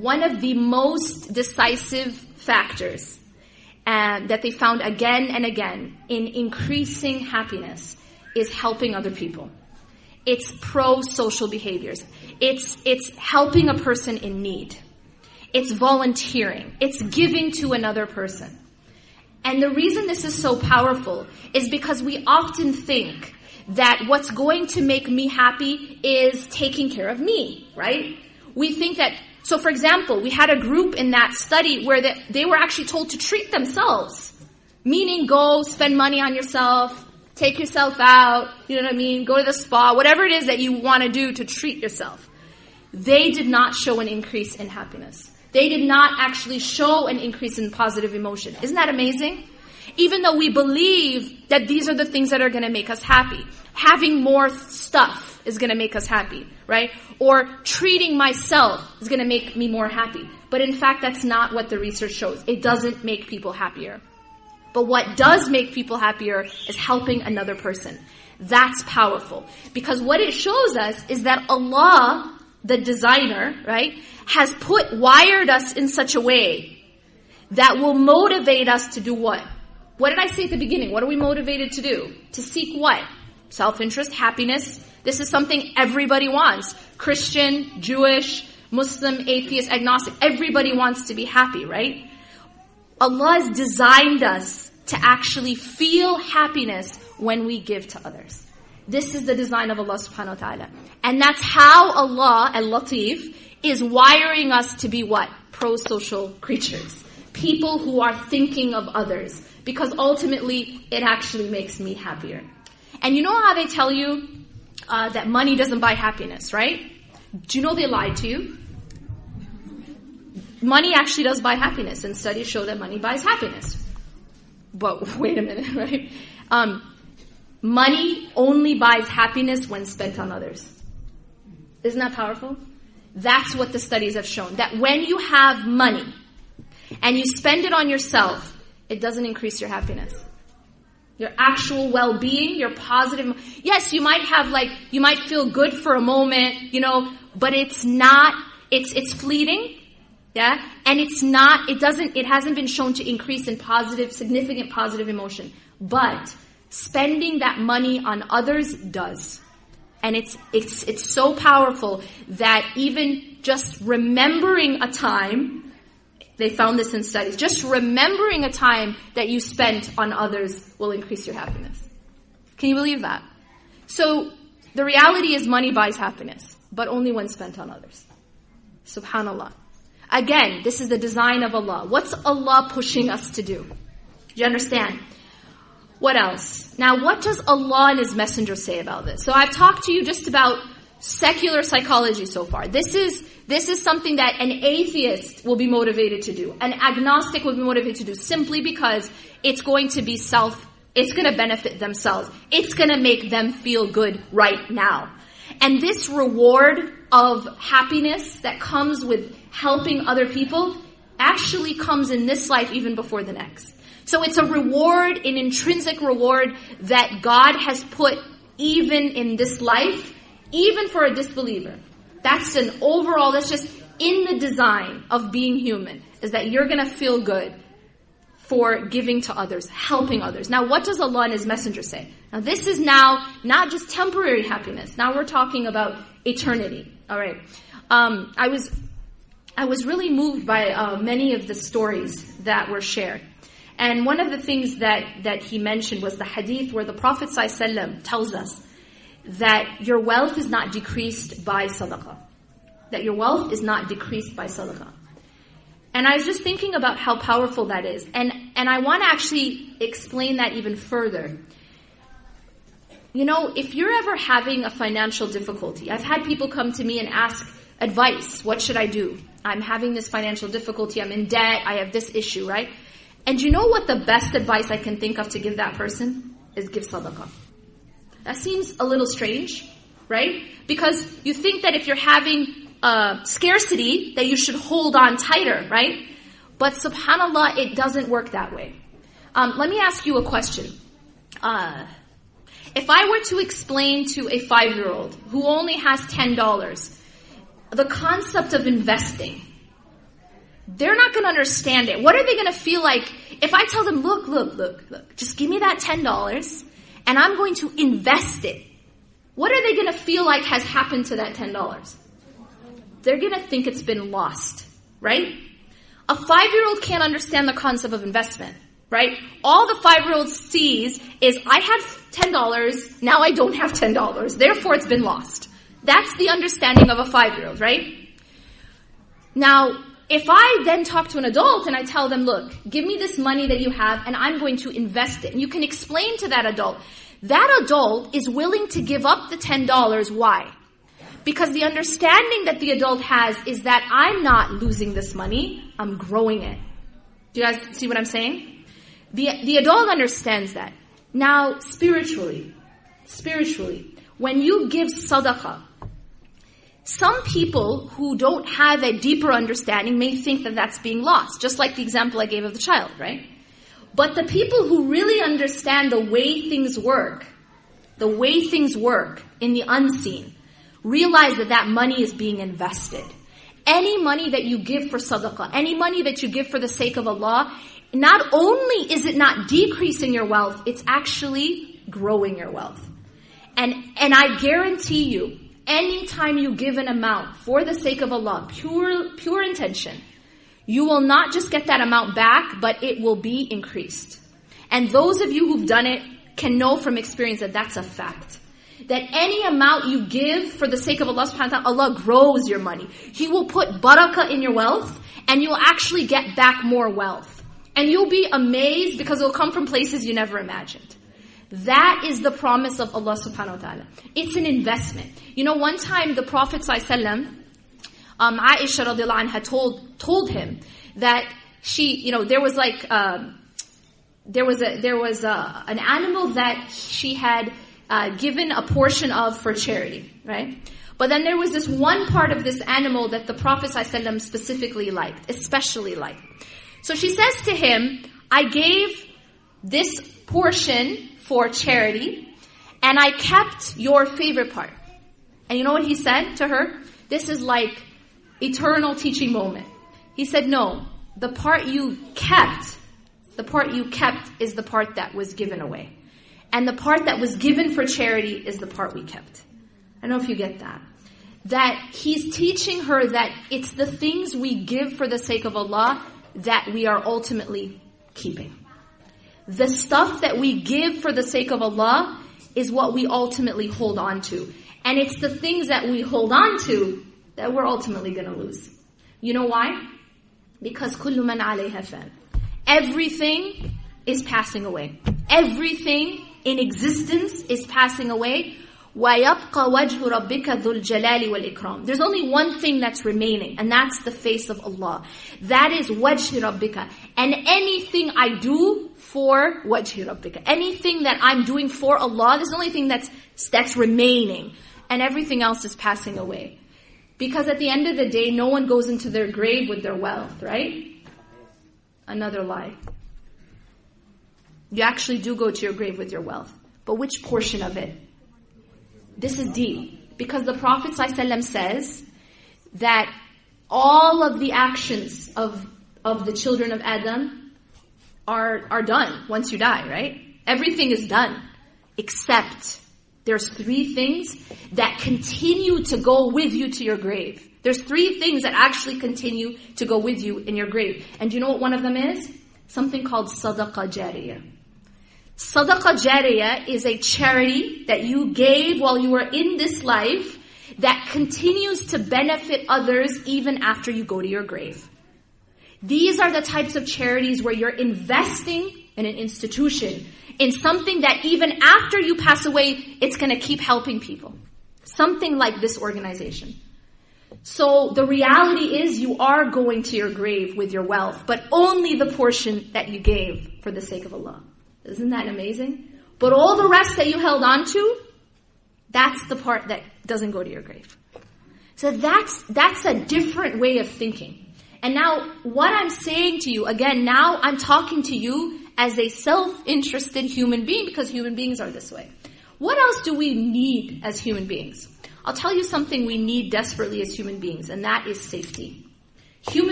one of the most decisive factors uh, that they found again and again in increasing happiness is helping other people. It's pro-social behaviors. It's, it's helping a person in need. It's volunteering. It's giving to another person. And the reason this is so powerful is because we often think that what's going to make me happy is taking care of me, right? We think that, so for example, we had a group in that study where they, they were actually told to treat themselves. Meaning go spend money on yourself, take yourself out, you know what I mean? Go to the spa, whatever it is that you want to do to treat yourself. They did not show an increase in happiness. They did not actually show an increase in positive emotion. Isn't that amazing? Even though we believe that these are the things that are going to make us happy. Having more stuff is going to make us happy, right? Or treating myself is going to make me more happy. But in fact, that's not what the research shows. It doesn't make people happier. But what does make people happier is helping another person. That's powerful. Because what it shows us is that Allah, the designer, right, has put, wired us in such a way that will motivate us to do what? What did I say at the beginning? What are we motivated to do? To seek what? Self-interest, happiness. This is something everybody wants. Christian, Jewish, Muslim, atheist, agnostic. Everybody wants to be happy, right? Allah has designed us to actually feel happiness when we give to others. This is the design of Allah subhanahu wa ta'ala. And that's how Allah, al-Latif, is wiring us to be what? Pro-social creatures. People who are thinking of others. Because ultimately, it actually makes me happier. And you know how they tell you uh, that money doesn't buy happiness, right? Do you know they lied to you? Money actually does buy happiness, and studies show that money buys happiness. But wait a minute, right? Um, money only buys happiness when spent on others. Isn't that powerful? That's what the studies have shown. That when you have money and you spend it on yourself, it doesn't increase your happiness. Your actual well-being, your positive, yes, you might have like, you might feel good for a moment, you know, but it's not, it's, it's fleeting, yeah? And it's not, it doesn't, it hasn't been shown to increase in positive, significant positive emotion. But spending that money on others does. And it's, it's, it's so powerful that even just remembering a time, they found this in studies, just remembering a time that you spent on others will increase your happiness. Can you believe that? So, the reality is money buys happiness, but only when spent on others. Subhanallah. Again, this is the design of Allah. What's Allah pushing us to do? Do you understand? What else? Now, what does Allah and His Messenger say about this? So I've talked to you just about secular psychology so far. This is, this is something that an atheist will be motivated to do. An agnostic will be motivated to do simply because it's going to be self, it's going to benefit themselves. It's going to make them feel good right now. And this reward of happiness that comes with helping other people actually comes in this life even before the next. So it's a reward, an intrinsic reward that God has put even in this life, even for a disbeliever. That's an overall, that's just in the design of being human, is that you're gonna feel good for giving to others, helping others. Now, what does Allah and His Messenger say? Now, this is now not just temporary happiness. Now we're talking about eternity. All right. Um, I was, I was really moved by uh, many of the stories that were shared. And one of the things that, that he mentioned was the hadith where the Prophet ﷺ tells us that your wealth is not decreased by sadaqah. That your wealth is not decreased by sadaqah. And I was just thinking about how powerful that is. And, and I want to actually explain that even further. You know, if you're ever having a financial difficulty, I've had people come to me and ask advice. What should I do? I'm having this financial difficulty. I'm in debt. I have this issue, right? And you know what the best advice I can think of to give that person? Is give sadaqah. That seems a little strange, right? Because you think that if you're having uh, scarcity, that you should hold on tighter, right? But subhanAllah, it doesn't work that way. Um, let me ask you a question. Uh, if I were to explain to a five-year-old who only has $10, the concept of investing, they're not going to understand it. What are they going to feel like if I tell them, look, look, look, look, just give me that $10 and I'm going to invest it? What are they going to feel like has happened to that $10? They're going to think it's been lost, right? A five year old can't understand the concept of investment, right? All the five year old sees is I had $10, now I don't have $10, therefore it's been lost. That's the understanding of a five year old, right? Now, if I then talk to an adult and I tell them, look, give me this money that you have and I'm going to invest it. And you can explain to that adult. That adult is willing to give up the $10. Why? Because the understanding that the adult has is that I'm not losing this money, I'm growing it. Do you guys see what I'm saying? The, the adult understands that. Now, spiritually, spiritually, when you give sadaqah, some people who don't have a deeper understanding may think that that's being lost, just like the example I gave of the child, right? But the people who really understand the way things work, the way things work in the unseen, realize that that money is being invested. Any money that you give for sadaqah, any money that you give for the sake of Allah, not only is it not decreasing your wealth, it's actually growing your wealth. And, and I guarantee you, anytime you give an amount for the sake of Allah, pure, pure intention, you will not just get that amount back, but it will be increased. And those of you who've done it can know from experience that that's a fact. That any amount you give for the sake of Allah subhanahu wa ta'ala, Allah grows your money. He will put barakah in your wealth, and you'll actually get back more wealth. And you'll be amazed because it'll come from places you never imagined. That is the promise of Allah subhanahu wa ta'ala. It's an investment. You know, one time the Prophet sallallahu um, Aisha radiallahu anha told, told him that she, you know, there was like, uh, there was a, there was a, an animal that she had uh, given a portion of for charity, right? But then there was this one part of this animal that the Prophet ﷺ specifically liked, especially liked. So she says to him, I gave this portion for charity, and I kept your favorite part. And you know what he said to her? This is like eternal teaching moment. He said, no, the part you kept, the part you kept is the part that was given away. And the part that was given for charity is the part we kept. I don't know if you get that. That he's teaching her that it's the things we give for the sake of Allah that we are ultimately keeping The stuff that we give for the sake of Allah is what we ultimately hold on to. And it's the things that we hold on to that we're ultimately going to lose. You know why? Because kullu man alayha fan. Everything is passing away. Everything in existence is passing away. وَيَبْقَى وَجْهُ رَبِّكَ ذُو الْجَلَالِ وَالْإِكْرَامِ There's only one thing that's remaining, and that's the face of Allah. That is وَجْهِ رَبِّكَ. And anything I do for wajhi rabbika. Anything that I'm doing for Allah, this is the only thing that's, that's remaining. And everything else is passing away. Because at the end of the day, no one goes into their grave with their wealth, right? Another lie. You actually do go to your grave with your wealth. But which portion of it? This is deep. Because the Prophet ﷺ says that all of the actions of, of the children of Adam are, are done once you die, right? Everything is done. Except there's three things that continue to go with you to your grave. There's three things that actually continue to go with you in your grave. And do you know what one of them is? Something called sadaqah jariyah. Sadaqah jariyah is a charity that you gave while you were in this life that continues to benefit others even after you go to your grave. These are the types of charities where you're investing in an institution, in something that even after you pass away, it's going to keep helping people. Something like this organization. So the reality is you are going to your grave with your wealth, but only the portion that you gave for the sake of Allah. Isn't that amazing? But all the rest that you held on to, that's the part that doesn't go to your grave. So that's, that's a different way of thinking. And now, what I'm saying to you, again, now I'm talking to you as a self-interested human being because human beings are this way. What else do we need as human beings? I'll tell you something we need desperately as human beings, and that is safety. Human